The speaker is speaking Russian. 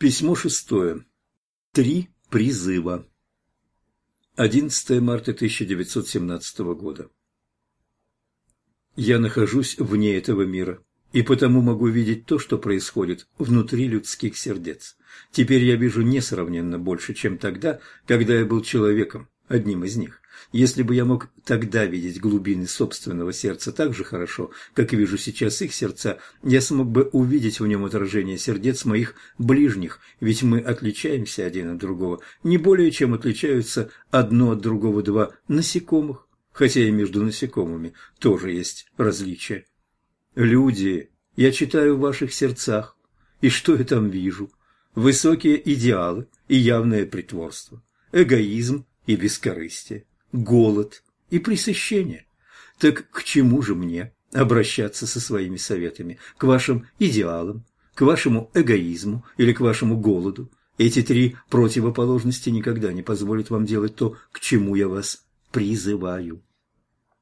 Письмо шестое. Три призыва. 11 марта 1917 года. Я нахожусь вне этого мира, и потому могу видеть то, что происходит внутри людских сердец. Теперь я вижу несравненно больше, чем тогда, когда я был человеком, одним из них. Если бы я мог тогда видеть глубины собственного сердца так же хорошо, как вижу сейчас их сердца, я смог бы увидеть в нем отражение сердец моих ближних, ведь мы отличаемся один от другого, не более чем отличаются одно от другого два насекомых, хотя и между насекомыми тоже есть различия. Люди, я читаю в ваших сердцах, и что я там вижу? Высокие идеалы и явное притворство, эгоизм и бескорыстие голод и пресыщение. Так к чему же мне обращаться со своими советами? К вашим идеалам, к вашему эгоизму или к вашему голоду? Эти три противоположности никогда не позволят вам делать то, к чему я вас призываю.